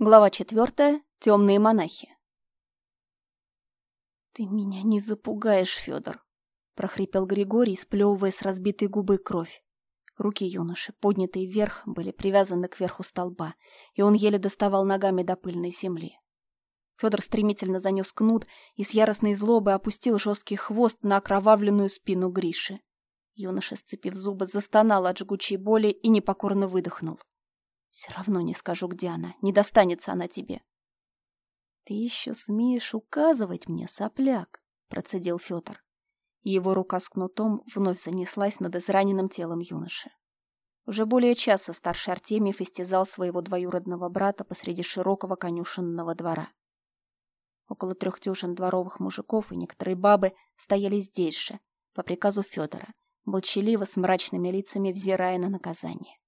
Глава четвертая. Темные монахи. «Ты меня не запугаешь, Федор», — прохрипел Григорий, сплевывая с разбитой губы кровь. Руки юноши, поднятые вверх, были привязаны к верху столба, и он еле доставал ногами до пыльной земли. Федор стремительно занес кнут и с яростной злобой опустил жесткий хвост на окровавленную спину Гриши. Юноша, сцепив зубы, застонал от жгучей боли и непокорно выдохнул. Все равно не скажу, где она. Не достанется она тебе. Ты еще смеешь указывать мне, сопляк, процедил Федор. Его рука с кнутом вновь занеслась над израненным телом юноши. Уже более часа старший Артемьев истязал своего двоюродного брата посреди широкого конюшенного двора. Около трех дюжин дворовых мужиков и некоторые бабы стояли здесь же, по приказу Федора, молчаливо с мрачными лицами взирая на наказание.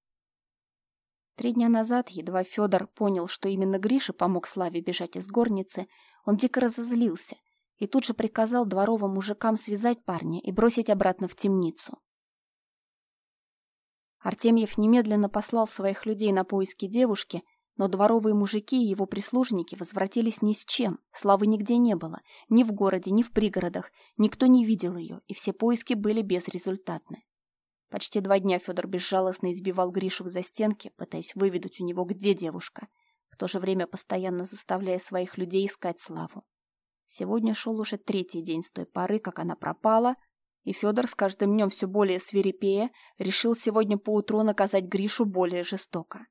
Три дня назад, едва Федор понял, что именно Гриша помог Славе бежать из горницы, он дико разозлился и тут же приказал дворовым мужикам связать парня и бросить обратно в темницу. Артемьев немедленно послал своих людей на поиски девушки, но дворовые мужики и его прислужники возвратились ни с чем, Славы нигде не было, ни в городе, ни в пригородах, никто не видел ее, и все поиски были безрезультатны. Почти два дня Федор безжалостно избивал Гришу в застенке, пытаясь выведать у него, где девушка, в то же время постоянно заставляя своих людей искать Славу. Сегодня шел уже третий день с той поры, как она пропала, и Федор с каждым днем все более свирепея решил сегодня поутру наказать Гришу более жестоко.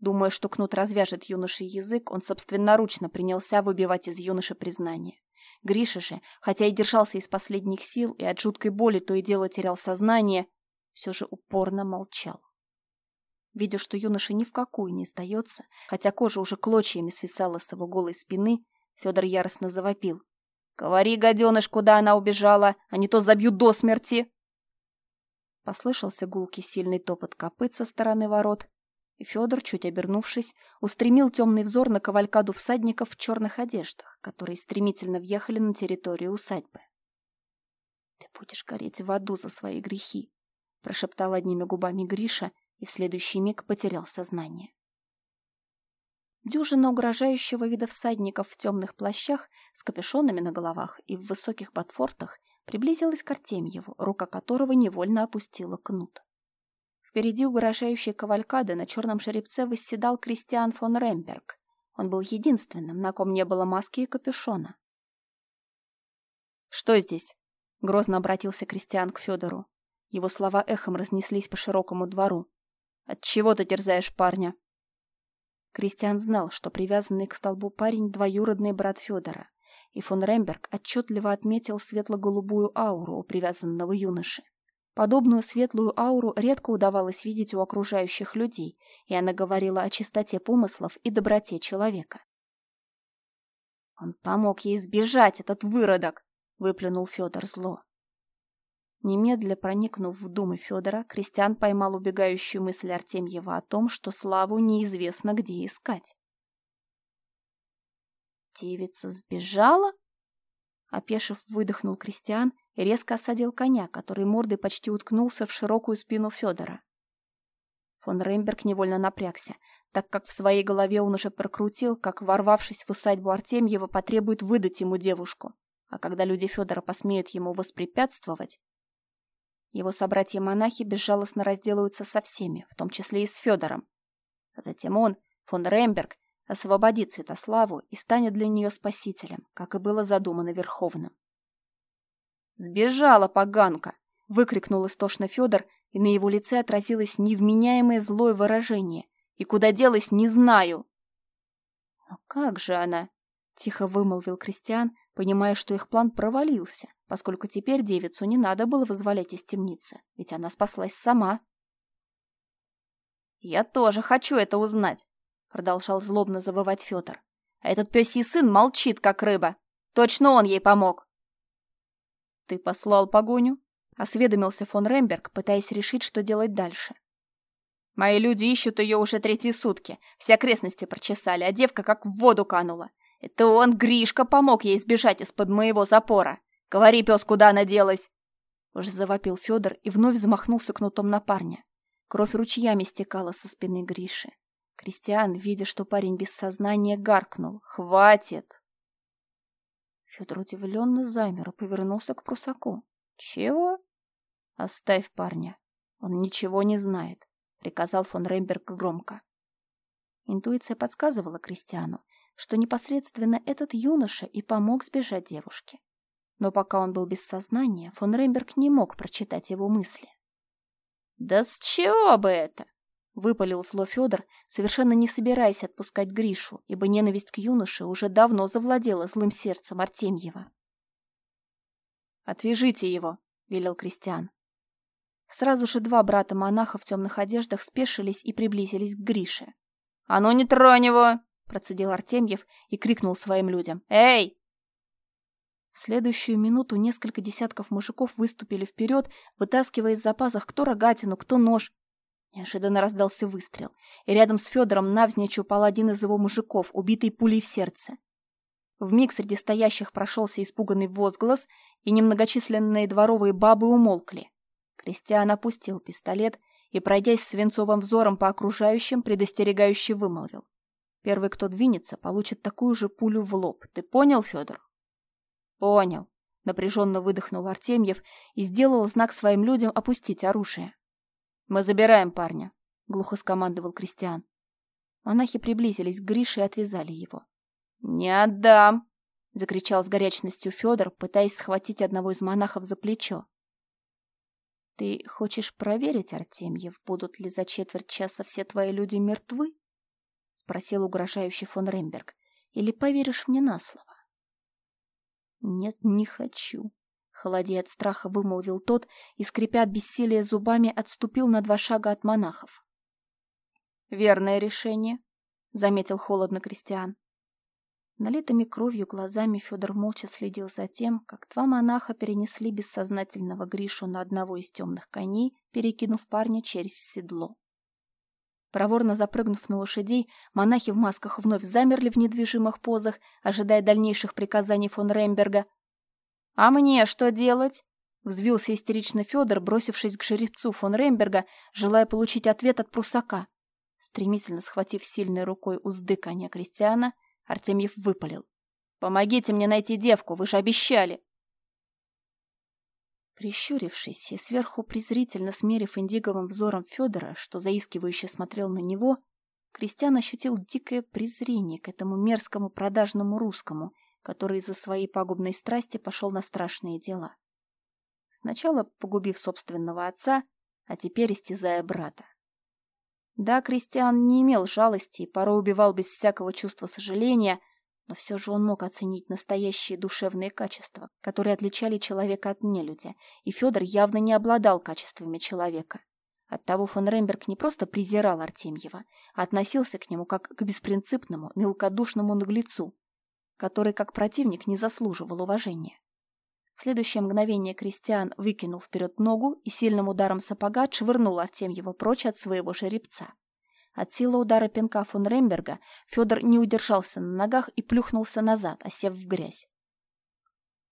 Думая, что кнут развяжет юноше язык, он собственноручно принялся выбивать из юноши признание. Гриша же, хотя и держался из последних сил и от жуткой боли то и дело терял сознание, все же упорно молчал. Видя, что юноша ни в какую не сдается, хотя кожа уже клочьями свисала с его голой спины, Федор яростно завопил. «Говори, гаденыш, куда она убежала, а не то забью до смерти!» Послышался гулкий сильный топот копыт со стороны ворот, и Федор, чуть обернувшись, устремил темный взор на кавалькаду всадников в черных одеждах, которые стремительно въехали на территорию усадьбы. «Ты будешь гореть в аду за свои грехи», прошептал одними губами Гриша и в следующий миг потерял сознание. Дюжина угрожающего вида всадников в темных плащах с капюшонами на головах и в высоких ботфортах приблизилась к Артемьеву, рука которого невольно опустила кнут. Впереди угрожающей кавалькады на черном жеребце восседал Кристиан фон Ремберг. Он был единственным, на ком не было маски и капюшона. «Что здесь?» — грозно обратился Кристиан к Федору. Его слова эхом разнеслись по широкому двору. «Отчего ты терзаешь парня?» Кристиан знал, что привязанный к столбу парень — двоюродный брат Федора, и фон Ремберг отчетливо отметил светло-голубую ауру у привязанного юноши. Подобную светлую ауру редко удавалось видеть у окружающих людей, и она говорила о чистоте помыслов и доброте человека. «Он помог ей сбежать, этот выродок!» — выплюнул Федор зло. Немедля проникнув в думы Федора, Кристиан поймал убегающую мысль Артемьева о том, что Славу неизвестно где искать. «Девица сбежала?» Опешив, выдохнул Кристиан и резко осадил коня, который мордой почти уткнулся в широкую спину Федора. Фон Ремберг невольно напрягся, так как в своей голове он уже прокрутил, как, ворвавшись в усадьбу Артемьева, потребует выдать ему девушку. А когда люди Федора посмеют ему воспрепятствовать, его собратья-монахи безжалостно разделаются со всеми, в том числе и с Федором. А затем он, фон Ремберг, освободит Святославу и станет для нее спасителем, как и было задумано Верховным. «Сбежала поганка!» — выкрикнул истошно Федор, и на его лице отразилось невменяемое злое выражение. «И куда делась, не знаю!» «Но как же она?» — тихо вымолвил Кристиан, понимая, что их план провалился, поскольку теперь девицу не надо было вызволять из темницы, ведь она спаслась сама. «Я тоже хочу это узнать», — продолжал злобно завывать Федор. «А этот пёсий сын молчит, как рыба. Точно он ей помог». «Ты послал погоню?» — осведомился фон Ремберг, пытаясь решить, что делать дальше. «Мои люди ищут ее уже третьи сутки. Все окрестности прочесали, а девка как в воду канула. Это он, Гришка, помог ей сбежать из-под моего запора. Говори, пес, куда она делась?» Уже завопил Федор и вновь замахнулся кнутом на парня. Кровь ручьями стекала со спины Гриши. Кристиан, видя, что парень без сознания, гаркнул. «Хватит!» Федор удивленно замер и повернулся к прусаку. «Чего?» «Оставь парня. Он ничего не знает», — приказал фон Реймберг громко. Интуиция подсказывала Кристиану, что непосредственно этот юноша и помог сбежать девушке. Но пока он был без сознания, фон Реймберг не мог прочитать его мысли. «Да с чего бы это?» — выпалил зло Федор, совершенно не собираясь отпускать Гришу, ибо ненависть к юноше уже давно завладела злым сердцем Артемьева. «Отвяжите его!» — велел Кристиан. Сразу же два брата-монаха в темных одеждах спешились и приблизились к Грише. «А ну не тронь его!» — процедил Артемьев и крикнул своим людям. «Эй, в следующую минуту несколько десятков мужиков выступили вперед, вытаскивая из запасов кто рогатину, кто нож. Неожиданно раздался выстрел, и рядом с Федором навзничь упал один из его мужиков, убитый пулей в сердце. Вмиг среди стоящих прошелся испуганный возглас, и немногочисленные дворовые бабы умолкли. Кристиан опустил пистолет и, пройдясь свинцовым взором по окружающим, предостерегающе вымолвил. Первый, кто двинется, получит такую же пулю в лоб. Ты понял, Федор? «Понял», — напряженно выдохнул Артемьев и сделал знак своим людям опустить оружие. «Мы забираем парня», — глухо скомандовал Кристиан. Монахи приблизились к Грише и отвязали его. «Не отдам!» — закричал с горячностью Федор, пытаясь схватить одного из монахов за плечо. «Ты хочешь проверить, Артемьев, будут ли за четверть часа все твои люди мертвы?» — спросил угрожающий фон Ремберг. «Или поверишь мне на слово?» «Нет, не хочу», — холодея от страха вымолвил тот и, скрипя от бессилия зубами, отступил на два шага от монахов. «Верное решение», — заметил холодно Кристиан. Налитыми кровью глазами Федор молча следил за тем, как два монаха перенесли бессознательного Гришу на одного из темных коней, перекинув парня через седло. Проворно запрыгнув на лошадей, монахи в масках вновь замерли в недвижимых позах, ожидая дальнейших приказаний фон Ремберга. «А мне что делать?» — взвился истерично Федор, бросившись к жеребцу фон Ремберга, желая получить ответ от прусака. Стремительно схватив сильной рукой узды коня Кристиана, Артемьев выпалил. «Помогите мне найти девку, вы же обещали!» Прищурившись и сверху презрительно смерив индиговым взором Федора, что заискивающе смотрел на него, Кристиан ощутил дикое презрение к этому мерзкому продажному русскому, который из-за своей пагубной страсти пошел на страшные дела. Сначала погубив собственного отца, а теперь истязая брата. Да, Кристиан не имел жалости и порой убивал без всякого чувства сожаления, но все же он мог оценить настоящие душевные качества, которые отличали человека от нелюдя, и Федор явно не обладал качествами человека. Оттого фон Ремберг не просто презирал Артемьева, а относился к нему как к беспринципному, мелкодушному наглецу, который как противник не заслуживал уважения. В следующее мгновение Кристиан выкинул вперед ногу и сильным ударом сапога отшвырнул Артемьева прочь от своего жеребца. От силы удара пинка фон Ремберга Федор не удержался на ногах и плюхнулся назад, осев в грязь.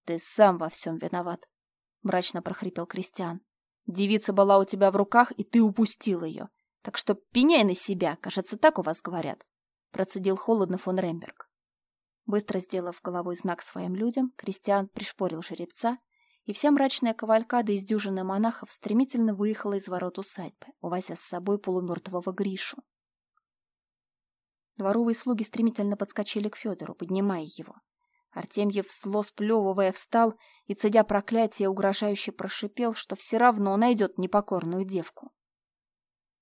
«Ты сам во всем виноват», — мрачно прохрипел Кристиан. «Девица была у тебя в руках, и ты упустил ее. Так что пеняй на себя, кажется, так у вас говорят», — процедил холодно фон Ремберг. Быстро сделав головой знак своим людям, Кристиан пришпорил жеребца, и вся мрачная кавалькада из дюжины монахов стремительно выехала из ворот усадьбы, увозя с собой полумертвого Гришу. Дворовые слуги стремительно подскочили к Федору, поднимая его. Артемьев, зло сплевывая, встал и, цедя проклятие, угрожающе прошипел, что все равно найдет непокорную девку.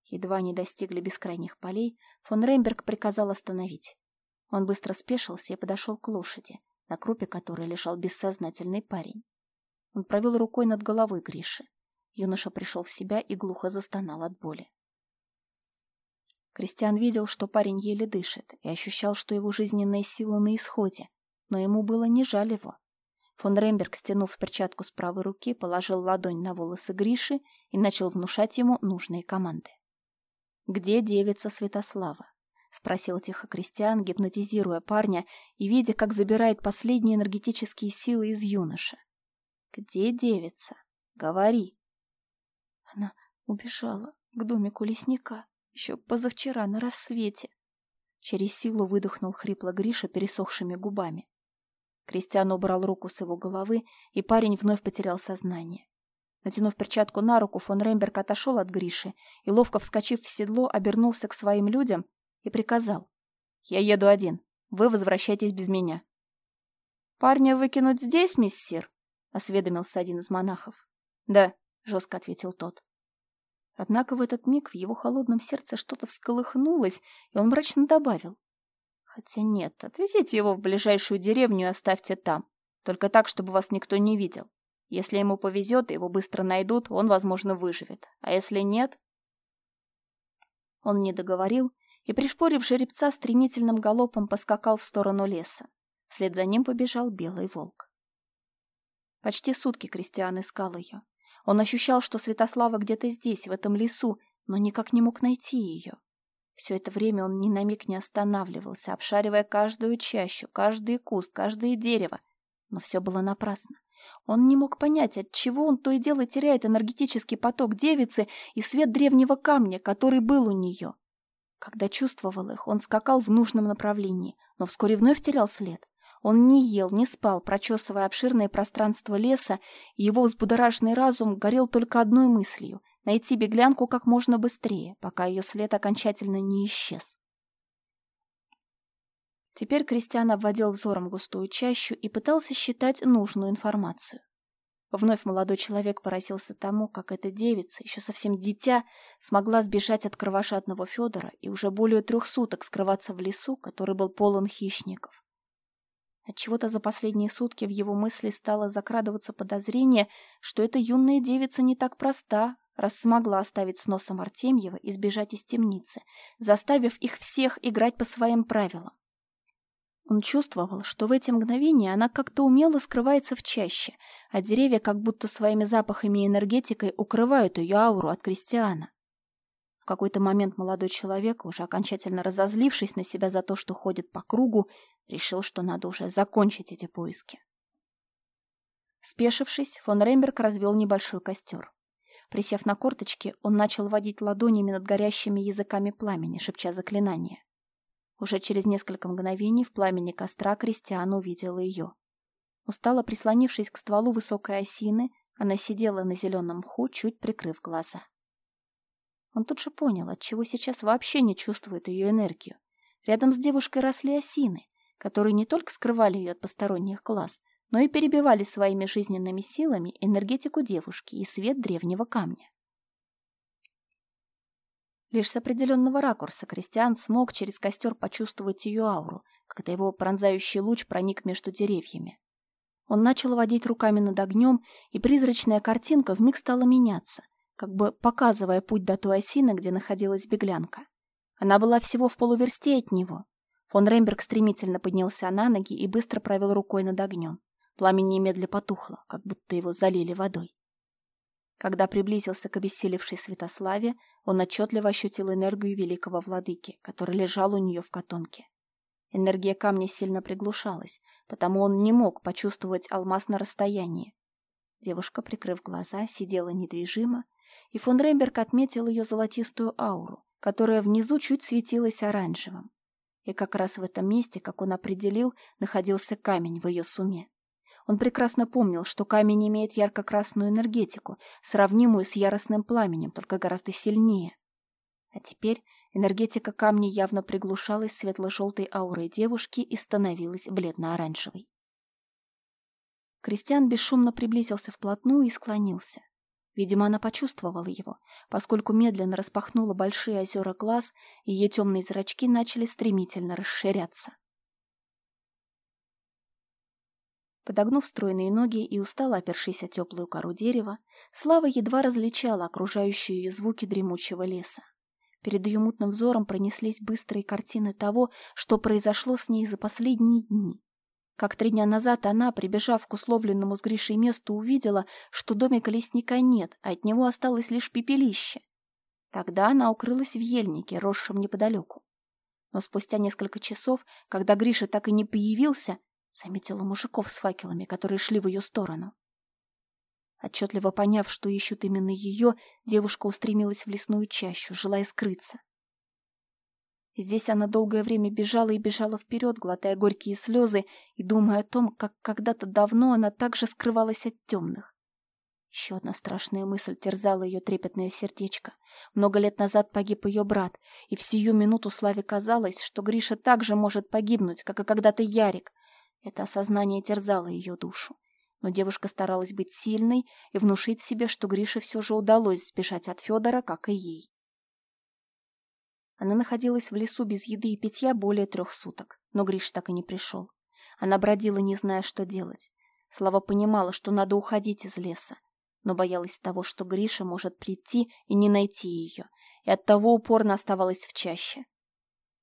Едва не достигли бескрайних полей, фон Реймберг приказал остановить. Он быстро спешился и подошел к лошади, на крупе которой лежал бессознательный парень. Он провел рукой над головой Гриши. Юноша пришел в себя и глухо застонал от боли. Кристиан видел, что парень еле дышит, и ощущал, что его жизненная сила на исходе, но ему было не жаль его. Фон Ремберг, стянув перчатку с правой руки, положил ладонь на волосы Гриши и начал внушать ему нужные команды. «Где девица Святослава?» — спросил тихо Кристиан, гипнотизируя парня и видя, как забирает последние энергетические силы из юноши. «Где девица? Говори!» Она убежала к домику лесника, Еще позавчера, на рассвете. Через силу выдохнул хрипло Гриша пересохшими губами. Кристиан убрал руку с его головы, и парень вновь потерял сознание. Натянув перчатку на руку, фон Ремберг отошел от Гриши и, ловко вскочив в седло, обернулся к своим людям и приказал. «Я еду один. Вы возвращайтесь без меня». «Парня выкинуть здесь, миссир?» — осведомился один из монахов. «Да», — жестко ответил тот. Однако в этот миг в его холодном сердце что-то всколыхнулось, и он мрачно добавил. «Хотя нет, отвезите его в ближайшую деревню и оставьте там. Только так, чтобы вас никто не видел. Если ему повезет и его быстро найдут, он, возможно, выживет. А если нет...» Он не договорил и, пришпорив жеребца, стремительным галопом поскакал в сторону леса. Вслед за ним побежал белый волк. Почти сутки Кристиан искал ее. Он ощущал, что Святослава где-то здесь, в этом лесу, но никак не мог найти ее. Все это время он ни на миг не останавливался, обшаривая каждую чащу, каждый куст, каждое дерево. Но все было напрасно. Он не мог понять, от чего он то и дело теряет энергетический поток девицы и свет древнего камня, который был у нее. Когда чувствовал их, он скакал в нужном направлении, но вскоре вновь терял след. Он не ел, не спал, прочесывая обширное пространство леса, и его взбудораженный разум горел только одной мыслью — найти беглянку как можно быстрее, пока ее след окончательно не исчез. Теперь Кристиан обводил взором густую чащу и пытался считать нужную информацию. Вновь молодой человек поразился тому, как эта девица, еще совсем дитя, смогла сбежать от кровожадного Федора и уже более трех суток скрываться в лесу, который был полон хищников. Отчего-то за последние сутки в его мысли стало закрадываться подозрение, что эта юная девица не так проста, раз смогла оставить с носом Артемьева и сбежать из темницы, заставив их всех играть по своим правилам. Он чувствовал, что в эти мгновения она как-то умело скрывается в чаще, а деревья как будто своими запахами и энергетикой укрывают ее ауру от крестьяна. В какой-то момент молодой человек, уже окончательно разозлившись на себя за то, что ходит по кругу, решил, что надо уже закончить эти поиски. Спешившись, фон Ремберг развел небольшой костер. Присев на корточки, он начал водить ладонями над горящими языками пламени, шепча заклинания. Уже через несколько мгновений в пламени костра Кристиан увидела ее. Устало прислонившись к стволу высокой осины, она сидела на зеленом мху, чуть прикрыв глаза. Он тут же понял, отчего сейчас вообще не чувствует ее энергию. Рядом с девушкой росли осины, которые не только скрывали ее от посторонних глаз, но и перебивали своими жизненными силами энергетику девушки и свет древнего камня. Лишь с определенного ракурса Кристиан смог через костер почувствовать ее ауру, когда его пронзающий луч проник между деревьями. Он начал водить руками над огнем, и призрачная картинка вмиг стала меняться, как бы показывая путь до той осины, где находилась беглянка. Она была всего в полуверсте от него. Фон Ремберг стремительно поднялся на ноги и быстро провел рукой над огнем. Пламя немедля потухло, как будто его залили водой. Когда приблизился к обессилевшей Святославе, он отчетливо ощутил энергию великого владыки, который лежал у нее в котомке. Энергия камня сильно приглушалась, потому он не мог почувствовать алмаз на расстоянии. Девушка, прикрыв глаза, сидела недвижимо, и фон Ремберг отметил ее золотистую ауру, которая внизу чуть светилась оранжевым. И как раз в этом месте, как он определил, находился камень в ее суме. Он прекрасно помнил, что камень имеет ярко-красную энергетику, сравнимую с яростным пламенем, только гораздо сильнее. А теперь энергетика камня явно приглушалась светло-желтой аурой девушки и становилась бледно-оранжевой. Кристиан бесшумно приблизился вплотную и склонился. Видимо, она почувствовала его, поскольку медленно распахнула большие озера глаз, и ее темные зрачки начали стремительно расширяться. Подогнув стройные ноги и устало опершись о теплую кору дерева, Слава едва различала окружающие ее звуки дремучего леса. Перед ее мутным взором пронеслись быстрые картины того, что произошло с ней за последние дни. Как три дня назад она, прибежав к условленному с Гришей месту, увидела, что домика лесника нет, а от него осталось лишь пепелище. Тогда она укрылась в ельнике, росшем неподалеку. Но спустя несколько часов, когда Гриша так и не появился, заметила мужиков с факелами, которые шли в ее сторону. Отчетливо поняв, что ищут именно ее, девушка устремилась в лесную чащу, желая скрыться. Здесь она долгое время бежала и бежала вперед, глотая горькие слезы и думая о том, как когда-то давно она также скрывалась от темных. Еще одна страшная мысль терзала ее трепетное сердечко. Много лет назад погиб ее брат, и в сию минуту Славе казалось, что Гриша также может погибнуть, как и когда-то Ярик. Это осознание терзало ее душу. Но девушка старалась быть сильной и внушить себе, что Грише все же удалось сбежать от Федора, как и ей. Она находилась в лесу без еды и питья более трех суток, но Гриш так и не пришел. Она бродила, не зная, что делать. Слава понимала, что надо уходить из леса, но боялась того, что Гриша может прийти и не найти ее, и оттого упорно оставалась в чаще.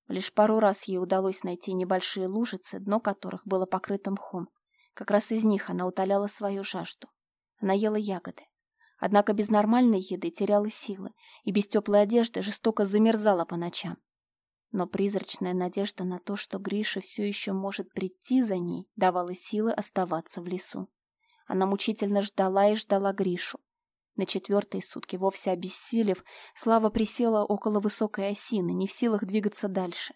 Лишь пару раз ей удалось найти небольшие лужицы, дно которых было покрыто мхом. Как раз из них она утоляла свою жажду. Она ела ягоды. Однако без нормальной еды теряла силы и без теплой одежды жестоко замерзала по ночам. Но призрачная надежда на то, что Гриша все еще может прийти за ней, давала силы оставаться в лесу. Она мучительно ждала и ждала Гришу. На четвертые сутки, вовсе обессилев, Слава присела около высокой осины, не в силах двигаться дальше.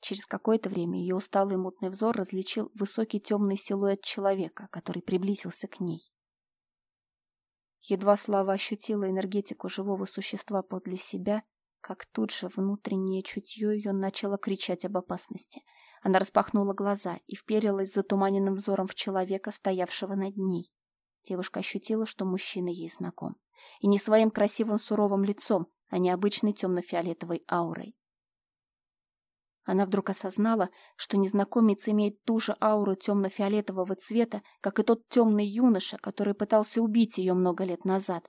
Через какое-то время ее усталый мутный взор различил высокий темный силуэт человека, который приблизился к ней. Едва Слава ощутила энергетику живого существа подле себя, как тут же внутреннее чутье ее начало кричать об опасности — она распахнула глаза и вперилась затуманенным взором в человека, стоявшего над ней. Девушка ощутила, что мужчина ей знаком. И не своим красивым суровым лицом, а необычной темно-фиолетовой аурой. Она вдруг осознала, что незнакомец имеет ту же ауру темно-фиолетового цвета, как и тот темный юноша, который пытался убить ее много лет назад.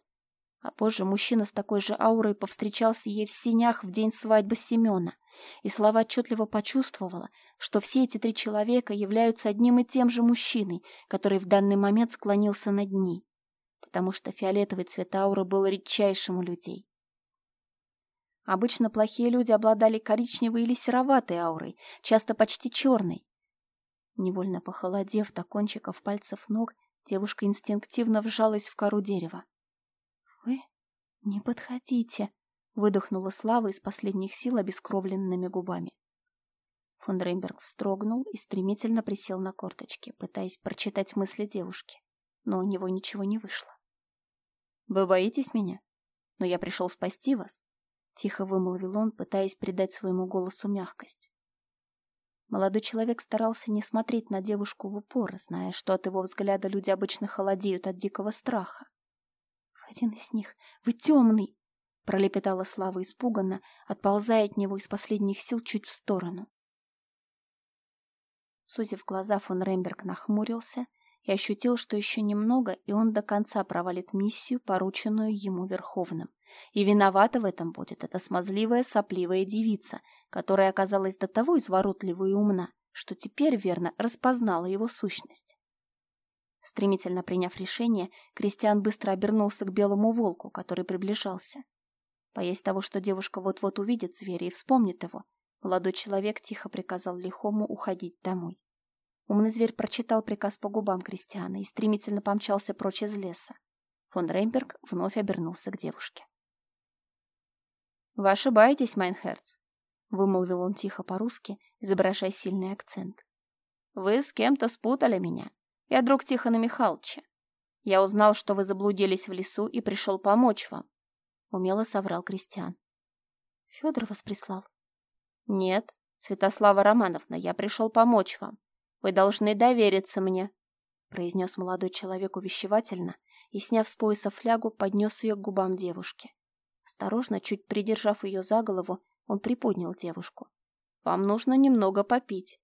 А позже мужчина с такой же аурой повстречался ей в синях в день свадьбы Семена и Слава отчетливо почувствовала, что все эти три человека являются одним и тем же мужчиной, который в данный момент склонился над ней, потому что фиолетовый цвет ауры был редчайшим у людей. Обычно плохие люди обладали коричневой или сероватой аурой, часто почти черной. Невольно похолодев до кончиков пальцев ног, девушка инстинктивно вжалась в кору дерева. «Вы не подходите», Выдохнула Слава из последних сил обескровленными губами. Фон Рейнберг вздрогнул и стремительно присел на корточки, пытаясь прочитать мысли девушки. Но у него ничего не вышло. «Вы боитесь меня? Но я пришел спасти вас», — тихо вымолвил он, пытаясь придать своему голосу мягкость. Молодой человек старался не смотреть на девушку в упор, зная, что от его взгляда люди обычно холодеют от дикого страха. «Один из них! Вы темный!» пролепетала Слава испуганно, отползая от него из последних сил чуть в сторону. Сузив глаза, фон Ремберг нахмурился и ощутил, что еще немного, и он до конца провалит миссию, порученную ему Верховным. И виновата в этом будет эта смазливая, сопливая девица, которая оказалась до того изворотлива и умна, что теперь верно распознала его сущность. Стремительно приняв решение, Кристиан быстро обернулся к белому волку, который приближался. Боясь того, что девушка вот-вот увидит зверя и вспомнит его, молодой человек тихо приказал лихому уходить домой. Умный зверь прочитал приказ по губам Кристиана и стремительно помчался прочь из леса. Фон Рейнберг вновь обернулся к девушке. «Вы ошибаетесь, mein Herz», — вымолвил он тихо по-русски, изображая сильный акцент. «Вы с кем-то спутали меня. Я друг Тихона Михайловича. Я узнал, что вы заблудились в лесу и пришел помочь вам умело соврал Кристиан. Федор вас прислал? Нет, Святослава Романовна, я пришел помочь вам. Вы должны довериться мне, произнес молодой человек увещевательно и, сняв с пояса флягу, поднес ее к губам девушки. Осторожно, чуть придержав ее за голову, он приподнял девушку. «Вам нужно немного попить».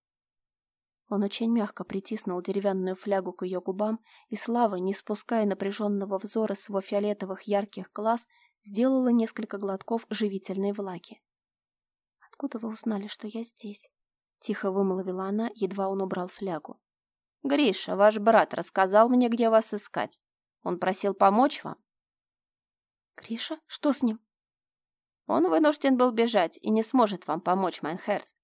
Он очень мягко притиснул деревянную флягу к ее губам, и Слава, не спуская напряженного взора с его фиолетовых ярких глаз, сделала несколько глотков живительной влаги. «Откуда вы узнали, что я здесь?» — тихо вымолвила она, едва он убрал флягу. «Гриша, ваш брат, рассказал мне, где вас искать. Он просил помочь вам». «Гриша? Что с ним?» «Он вынужден был бежать и не сможет вам помочь, mein Herz».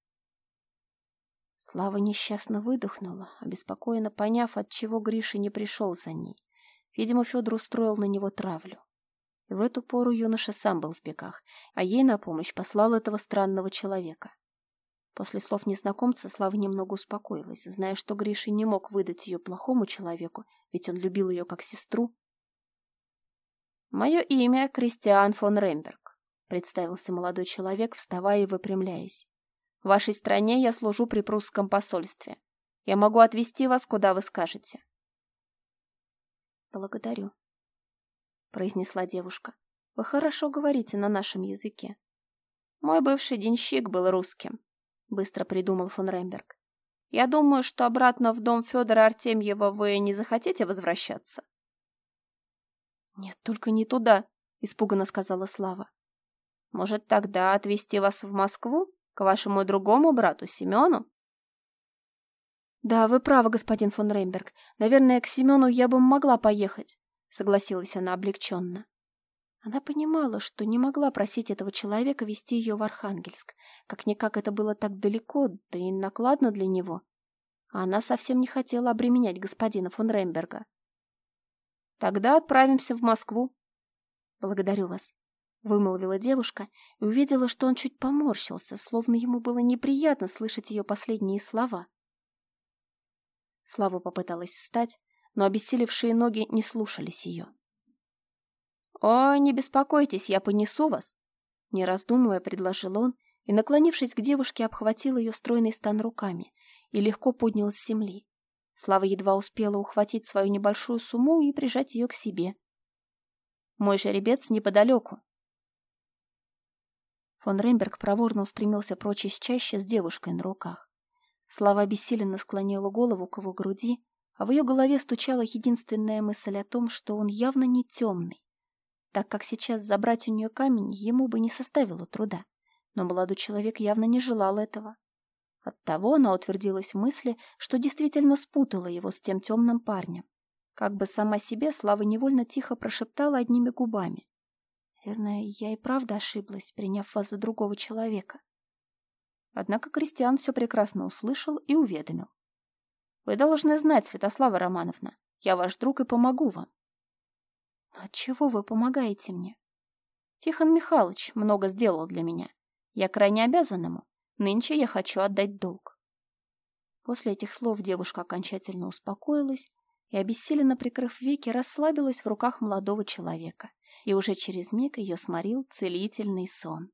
Слава несчастно выдохнула, обеспокоенно поняв, от чего Гриша не пришел за ней. Видимо, Федор устроил на него травлю. И в эту пору юноша сам был в бегах, а ей на помощь послал этого странного человека. После слов незнакомца Слава немного успокоилась, зная, что Гриша не мог выдать ее плохому человеку, ведь он любил ее как сестру. «Мое имя Кристиан фон Ремберг», — представился молодой человек, вставая и выпрямляясь. «В вашей стране я служу при прусском посольстве. Я могу отвезти вас, куда вы скажете». «Благодарю», — произнесла девушка. «Вы хорошо говорите на нашем языке». «Мой бывший денщик был русским», — быстро придумал фон Ремберг. «Я думаю, что обратно в дом Федора Артемьева вы не захотите возвращаться». «Нет, только не туда», — испуганно сказала Слава. «Может, тогда отвезти вас в Москву, к вашему другому брату Семену?» «Да, вы правы, господин фон Ремберг. Наверное, к Семену я бы могла поехать», — согласилась она облегченно. Она понимала, что не могла просить этого человека вести ее в Архангельск. Как-никак это было так далеко, да и накладно для него. А она совсем не хотела обременять господина фон Ремберга. «Тогда отправимся в Москву». «Благодарю вас», — вымолвила девушка и увидела, что он чуть поморщился, словно ему было неприятно слышать ее последние слова. Слава попыталась встать, но обессилевшие ноги не слушались ее. «О, не беспокойтесь, я понесу вас!» Не раздумывая, предложил он и, наклонившись к девушке, обхватил ее стройный стан руками и легко поднял с земли. Слава едва успела ухватить свою небольшую сумму и прижать ее к себе. «Мой жеребец неподалеку!» Фон Ремберг проворно устремился прочь из чаще с девушкой на руках. Слава обессиленно склонила голову к его груди, а в ее голове стучала единственная мысль о том, что он явно не темный так как сейчас забрать у нее камень ему бы не составило труда. Но молодой человек явно не желал этого. Оттого она утвердилась в мысли, что действительно спутала его с тем темным парнем. Как бы сама себе Слава невольно тихо прошептала одними губами. «Наверное, я и правда ошиблась, приняв вас за другого человека». Однако Кристиан все прекрасно услышал и уведомил. «Вы должны знать, Святослава Романовна, я ваш друг и помогу вам. Отчего вы помогаете мне? Тихон Михайлович много сделал для меня. Я крайне обязан ему. Нынче я хочу отдать долг. После этих слов девушка окончательно успокоилась и, обессиленно прикрыв веки, расслабилась в руках молодого человека, и уже через миг ее сморил целительный сон.